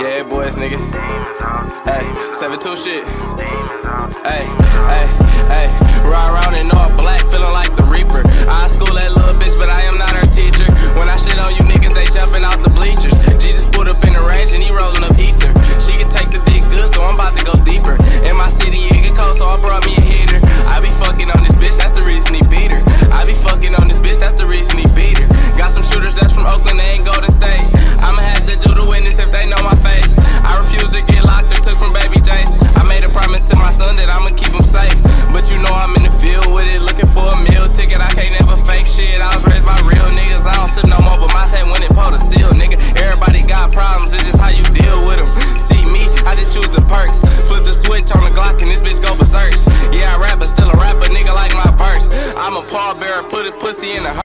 Yeah, boys, nigga. Hey, 7-2 shit. Hey, hey, hey. Ride around in all black, feeling like the Reaper. I school that little bitch, but I am not her teacher. When I shit on you niggas, they jumping out the turn the Glock and this bitch go berserk. Yeah, I rap, but still a rapper, nigga like my verse. I'm a pallbearer, put a pussy in the